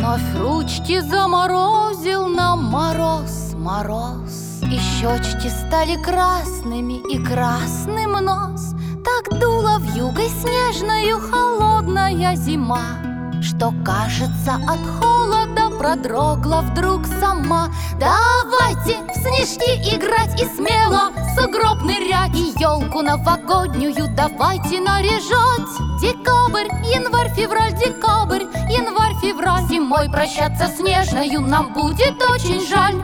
Вновь ручки заморозил нам мороз, мороз. И щечки стали красными, и красным нос. Так дула в югой снежную холодная зима Что, кажется, от холода продрогла вдруг сама. Давайте в снежки играть и смело Сугроб нырять и елку новогоднюю давайте наряжать. Декабрь, январь, февраль, декабрь, Зимой прощаться снежною нам будет очень жаль